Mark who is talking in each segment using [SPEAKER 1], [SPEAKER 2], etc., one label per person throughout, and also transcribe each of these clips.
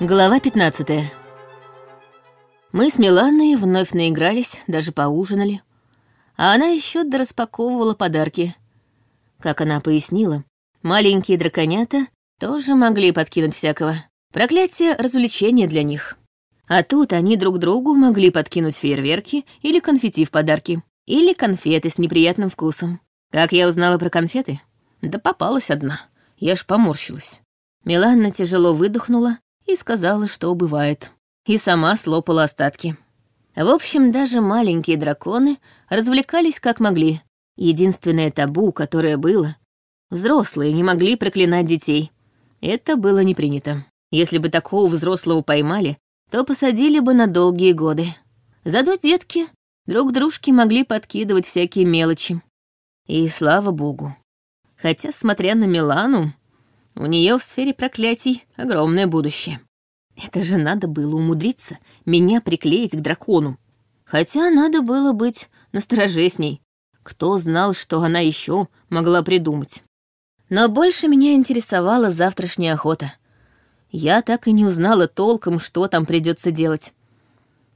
[SPEAKER 1] Глава 15 Мы с Миланой вновь наигрались, даже поужинали. А она еще дораспаковывала подарки. Как она пояснила, маленькие драконята тоже могли подкинуть всякого. Проклятие — развлечение для них. А тут они друг другу могли подкинуть фейерверки или конфетти в подарки. Или конфеты с неприятным вкусом. Как я узнала про конфеты? Да попалась одна. Я ж поморщилась. Миланна тяжело выдохнула и сказала, что бывает. И сама слопала остатки. В общем, даже маленькие драконы развлекались как могли. Единственное табу, которое было, взрослые не могли проклинать детей. Это было не принято. Если бы такого взрослого поймали, то посадили бы на долгие годы. Зато детки друг дружке могли подкидывать всякие мелочи. И слава богу. Хотя, смотря на Милану, у нее в сфере проклятий огромное будущее. Это же надо было умудриться меня приклеить к дракону. Хотя надо было быть настороже с ней. Кто знал, что она еще могла придумать. Но больше меня интересовала завтрашняя охота. Я так и не узнала толком, что там придется делать.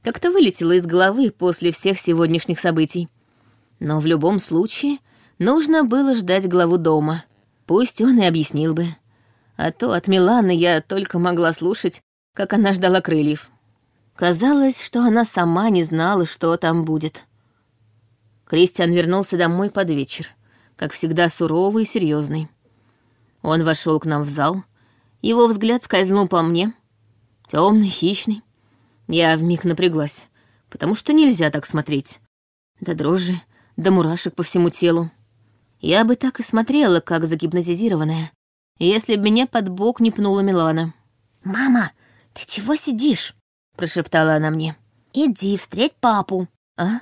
[SPEAKER 1] Как-то вылетело из головы после всех сегодняшних событий. Но в любом случае нужно было ждать главу дома. Пусть он и объяснил бы. А то от Миланы я только могла слушать, как она ждала крыльев. Казалось, что она сама не знала, что там будет. Кристиан вернулся домой под вечер, как всегда суровый и серьезный. Он вошел к нам в зал, его взгляд скользнул по мне, темный, хищный. Я вмиг напряглась, потому что нельзя так смотреть. До дрожи, до мурашек по всему телу. Я бы так и смотрела, как загипнотизированная, если бы меня под бок не пнула Милана.
[SPEAKER 2] «Мама, ты чего сидишь?» — прошептала она мне. «Иди, встреть папу».
[SPEAKER 1] «А?»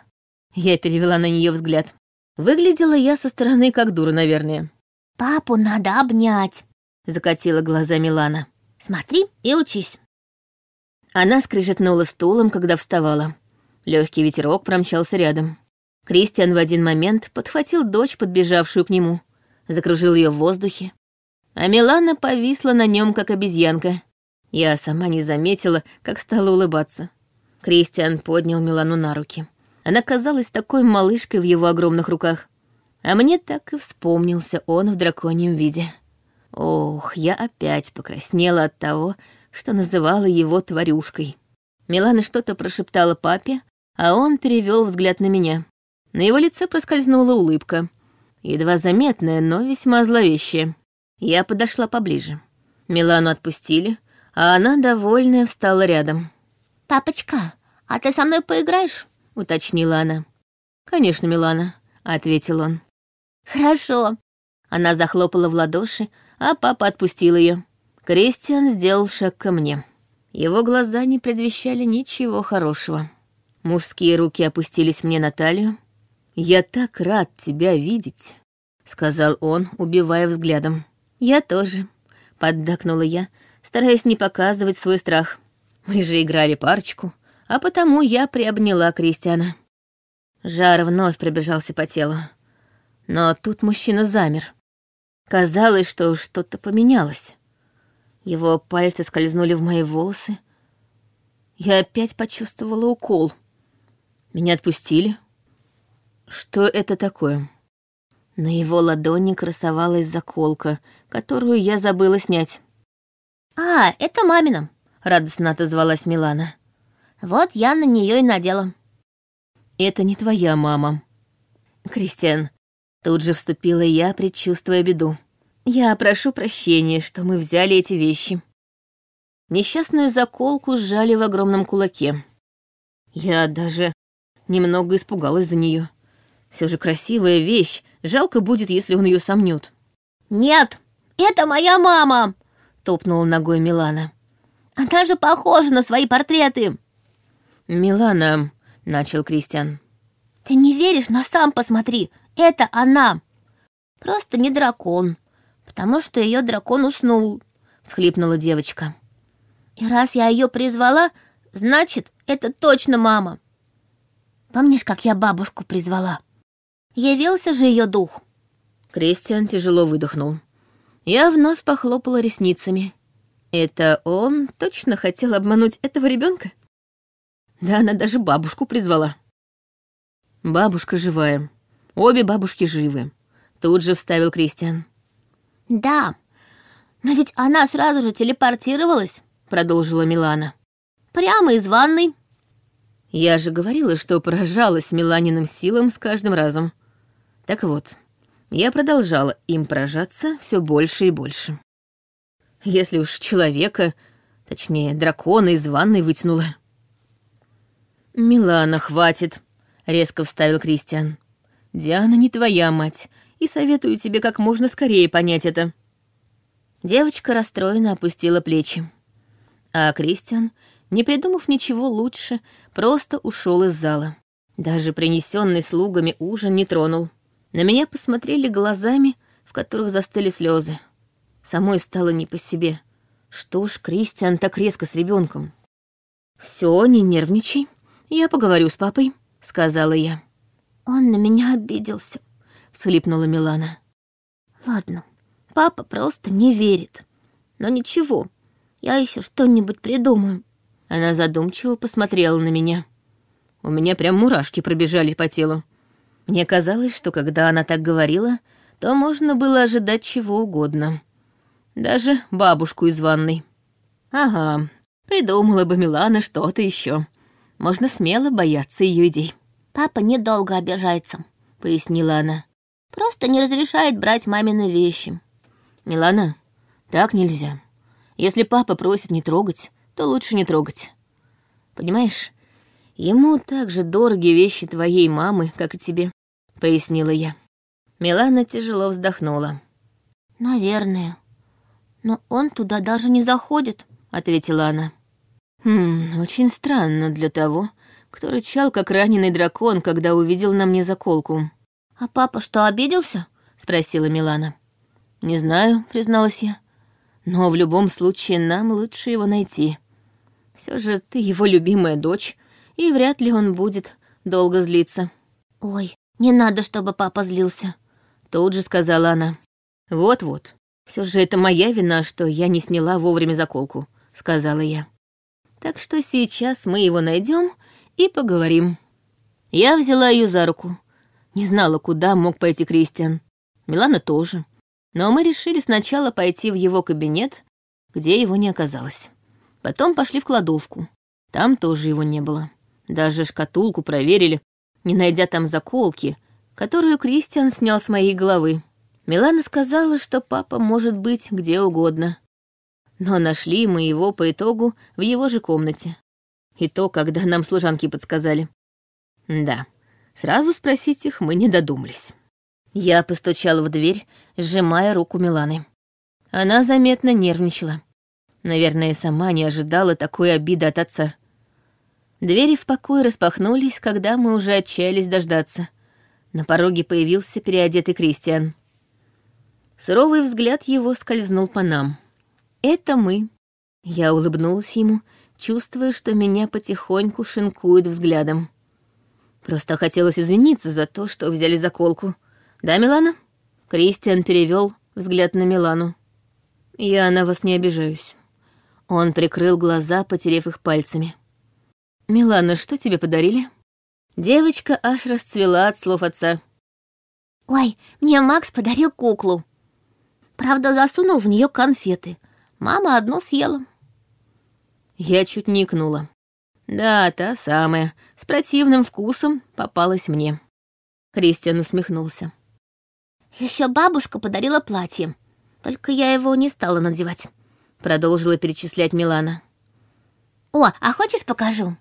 [SPEAKER 1] Я перевела на нее взгляд. Выглядела я со стороны как дура, наверное.
[SPEAKER 2] «Папу надо обнять», —
[SPEAKER 1] закатила глаза Милана.
[SPEAKER 2] «Смотри и учись».
[SPEAKER 1] Она скрежетнула стулом, когда вставала. Легкий ветерок промчался рядом. Кристиан в один момент подхватил дочь, подбежавшую к нему, закружил ее в воздухе, а Милана повисла на нем, как обезьянка. Я сама не заметила, как стала улыбаться. Кристиан поднял Милану на руки. Она казалась такой малышкой в его огромных руках. А мне так и вспомнился он в драконьем виде. Ох, я опять покраснела от того, что называла его тварюшкой. Милана что-то прошептала папе, а он перевел взгляд на меня. На его лице проскользнула улыбка. Едва заметная, но весьма зловещая. Я подошла поближе. Милану отпустили, а она, довольная, встала рядом.
[SPEAKER 2] «Папочка, а ты со мной поиграешь?»
[SPEAKER 1] — уточнила она. «Конечно, Милана», — ответил он.
[SPEAKER 2] «Хорошо».
[SPEAKER 1] Она захлопала в ладоши, а папа отпустил ее. Кристиан сделал шаг ко мне. Его глаза не предвещали ничего хорошего. Мужские руки опустились мне на талию. «Я так рад тебя видеть», — сказал он, убивая взглядом. «Я тоже», — поддакнула я, стараясь не показывать свой страх. Мы же играли парочку, а потому я приобняла Кристиана. Жар вновь пробежался по телу. Но тут мужчина замер. Казалось, что что-то поменялось. Его пальцы скользнули в мои волосы. Я опять почувствовала укол. Меня отпустили. Что это такое? На его ладони красовалась заколка, которую я забыла снять.
[SPEAKER 2] «А, это мамина», —
[SPEAKER 1] радостно отозвалась Милана.
[SPEAKER 2] «Вот я на нее и надела».
[SPEAKER 1] «Это не твоя мама». «Кристиан», тут же вступила я, предчувствуя беду. «Я прошу прощения, что мы взяли эти вещи». Несчастную заколку сжали в огромном кулаке. Я даже немного испугалась за нее. Все же красивая вещь, жалко будет, если он ее сомнет.
[SPEAKER 2] «Нет, это моя мама!»
[SPEAKER 1] — топнула ногой Милана.
[SPEAKER 2] «Она же похожа на свои портреты!»
[SPEAKER 1] «Милана», — начал Кристиан.
[SPEAKER 2] «Ты не веришь, но сам посмотри, это она! Просто не дракон, потому что ее дракон уснул», — схлипнула девочка. «И раз я ее призвала, значит, это точно мама. Помнишь, как я бабушку призвала?» Явился же ее дух.
[SPEAKER 1] Кристиан тяжело выдохнул. Я вновь похлопала ресницами. Это он точно хотел обмануть этого ребенка? Да она даже бабушку призвала. Бабушка живая. Обе бабушки живы. Тут же вставил Кристиан.
[SPEAKER 2] Да, но ведь она сразу же телепортировалась, продолжила Милана. Прямо из ванной.
[SPEAKER 1] Я же говорила, что поражалась Миланиным силам с каждым разом. Так вот, я продолжала им поражаться все больше и больше. Если уж человека, точнее, дракона из ванной вытянула. «Милана, хватит», — резко вставил Кристиан. «Диана не твоя мать, и советую тебе как можно скорее понять это». Девочка расстроенно опустила плечи. А Кристиан, не придумав ничего лучше, просто ушел из зала. Даже принесенный слугами ужин не тронул. На меня посмотрели глазами, в которых застыли слезы. Самой стало не по себе. Что ж, Кристиан так резко с ребенком. Все, не нервничай. Я поговорю с папой, сказала я.
[SPEAKER 2] Он на меня обиделся, всхлипнула Милана. Ладно, папа просто не верит. Но ничего, я еще что-нибудь придумаю.
[SPEAKER 1] Она задумчиво посмотрела на меня. У меня прям мурашки пробежали по телу. Мне казалось, что когда она так говорила, то можно было ожидать чего угодно. Даже бабушку из ванной. Ага, придумала бы Милана что-то еще. Можно смело бояться ее идей.
[SPEAKER 2] «Папа недолго обижается», — пояснила она. «Просто не разрешает брать мамины вещи».
[SPEAKER 1] «Милана, так нельзя. Если папа просит не трогать, то лучше не трогать. Понимаешь, ему так же дороги вещи твоей мамы, как и тебе», — пояснила я. Милана тяжело вздохнула.
[SPEAKER 2] «Наверное. Но он туда даже не заходит», — ответила она.
[SPEAKER 1] Хм, очень странно для того, кто рычал, как раненый дракон, когда увидел на мне заколку.
[SPEAKER 2] «А папа что, обиделся?» — спросила Милана.
[SPEAKER 1] «Не знаю», — призналась я. «Но в любом случае нам лучше его найти. Все же ты его любимая дочь, и вряд ли он будет долго злиться».
[SPEAKER 2] «Ой, не надо, чтобы папа злился», —
[SPEAKER 1] тут же сказала она. «Вот-вот, все же это моя вина, что я не сняла вовремя заколку», — сказала я. Так что сейчас мы его найдем и поговорим. Я взяла ее за руку. Не знала, куда мог пойти Кристиан. Милана тоже. Но мы решили сначала пойти в его кабинет, где его не оказалось. Потом пошли в кладовку. Там тоже его не было. Даже шкатулку проверили, не найдя там заколки, которую Кристиан снял с моей головы. Милана сказала, что папа может быть где угодно но нашли мы его по итогу в его же комнате. И то, когда нам служанки подсказали. Да, сразу спросить их мы не додумались. Я постучала в дверь, сжимая руку Миланы. Она заметно нервничала. Наверное, сама не ожидала такой обиды от отца. Двери в покой распахнулись, когда мы уже отчаялись дождаться. На пороге появился переодетый Кристиан. Суровый взгляд его скользнул по нам. Это мы. Я улыбнулась ему, чувствуя, что меня потихоньку шинкуют взглядом. Просто хотелось извиниться за то, что взяли заколку. Да, Милана? Кристиан перевел взгляд на Милану. Я на вас не обижаюсь. Он прикрыл глаза, потерев их пальцами. «Милана, что тебе подарили?» Девочка аж расцвела от слов отца.
[SPEAKER 2] «Ой, мне Макс подарил куклу. Правда, засунул в нее конфеты, Мама одно съела.
[SPEAKER 1] Я чуть не икнула. Да, та самая, с противным вкусом попалась мне. Кристиан усмехнулся.
[SPEAKER 2] Еще бабушка подарила платье, только я его не стала надевать.
[SPEAKER 1] Продолжила перечислять Милана.
[SPEAKER 2] О, а хочешь покажу?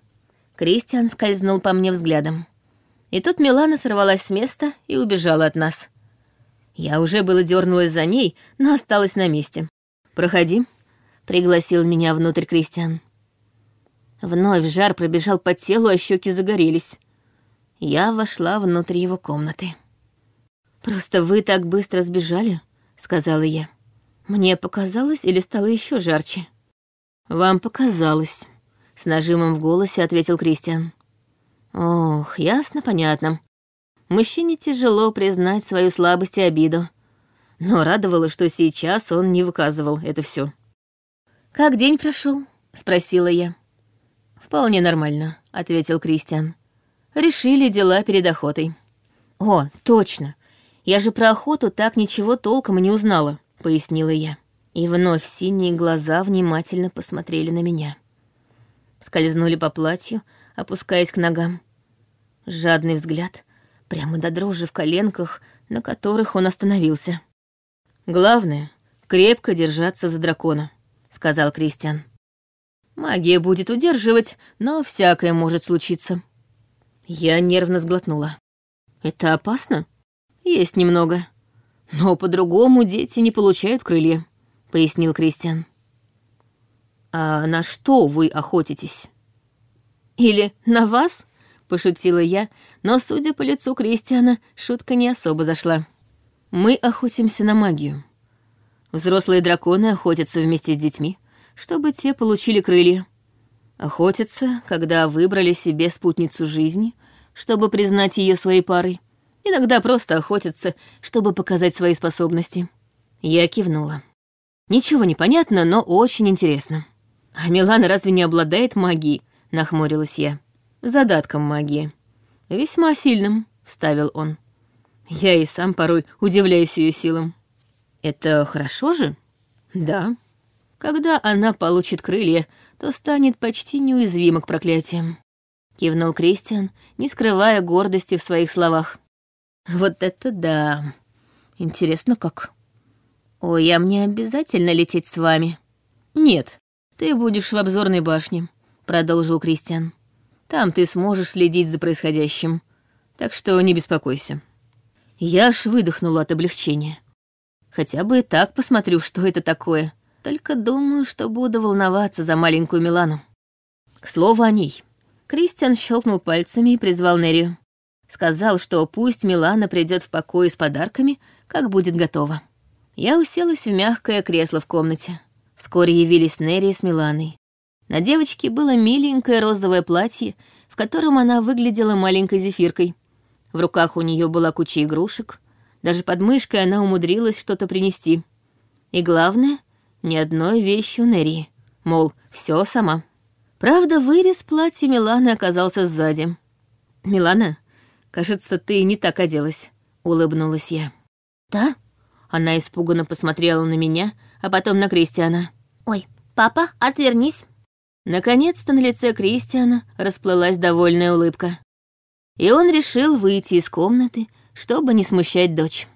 [SPEAKER 1] Кристиан скользнул по мне взглядом. И тут Милана сорвалась с места и убежала от нас. Я уже было дернулась за ней, но осталась на месте. «Проходи», — пригласил меня внутрь Кристиан. Вновь жар пробежал по телу, а щеки загорелись. Я вошла внутрь его комнаты. «Просто вы так быстро сбежали», — сказала я. Мне показалось или стало еще жарче? «Вам показалось», — с нажимом в голосе ответил Кристиан. «Ох, ясно, понятно. Мужчине тяжело признать свою слабость и обиду но радовало, что сейчас он не выказывал это все. «Как день прошел? спросила я. «Вполне нормально», — ответил Кристиан. «Решили дела перед охотой». «О, точно! Я же про охоту так ничего толком не узнала», — пояснила я. И вновь синие глаза внимательно посмотрели на меня. Скользнули по платью, опускаясь к ногам. Жадный взгляд, прямо до дрожи в коленках, на которых он остановился. «Главное — крепко держаться за дракона», — сказал Кристиан. «Магия будет удерживать, но всякое может случиться». Я нервно сглотнула. «Это опасно?» «Есть немного. Но по-другому дети не получают крылья», — пояснил Кристиан. «А на что вы охотитесь?» «Или на вас?» — пошутила я, но, судя по лицу Кристиана, шутка не особо зашла. Мы охотимся на магию. Взрослые драконы охотятся вместе с детьми, чтобы те получили крылья. Охотятся, когда выбрали себе спутницу жизни, чтобы признать ее своей парой. Иногда просто охотятся, чтобы показать свои способности. Я кивнула. Ничего не понятно, но очень интересно. А Милана разве не обладает магией? Нахмурилась я. Задатком магии. Весьма сильным, вставил он. Я и сам порой удивляюсь ее силам. Это хорошо же? Да. Когда она получит крылья, то станет почти неуязвима к проклятиям. Кивнул Кристиан, не скрывая гордости в своих словах. Вот это да. Интересно как. Ой, а мне обязательно лететь с вами? Нет, ты будешь в обзорной башне, продолжил Кристиан. Там ты сможешь следить за происходящим. Так что не беспокойся. Я аж выдохнула от облегчения. Хотя бы и так посмотрю, что это такое. Только думаю, что буду волноваться за маленькую Милану. К слову о ней. Кристиан щелкнул пальцами и призвал Нерию. Сказал, что пусть Милана придет в покой с подарками, как будет готова. Я уселась в мягкое кресло в комнате. Вскоре явились Нерия с Миланой. На девочке было миленькое розовое платье, в котором она выглядела маленькой зефиркой. В руках у нее была куча игрушек. Даже под мышкой она умудрилась что-то принести. И главное, ни одной вещи у Нерии. Мол, все сама. Правда, вырез платья Миланы оказался сзади. «Милана, кажется, ты не так оделась», — улыбнулась я.
[SPEAKER 2] «Да?»
[SPEAKER 1] Она испуганно посмотрела на меня, а потом на Кристиана.
[SPEAKER 2] «Ой, папа, отвернись!»
[SPEAKER 1] Наконец-то на лице Кристиана расплылась довольная улыбка и он решил выйти из комнаты, чтобы не смущать дочь.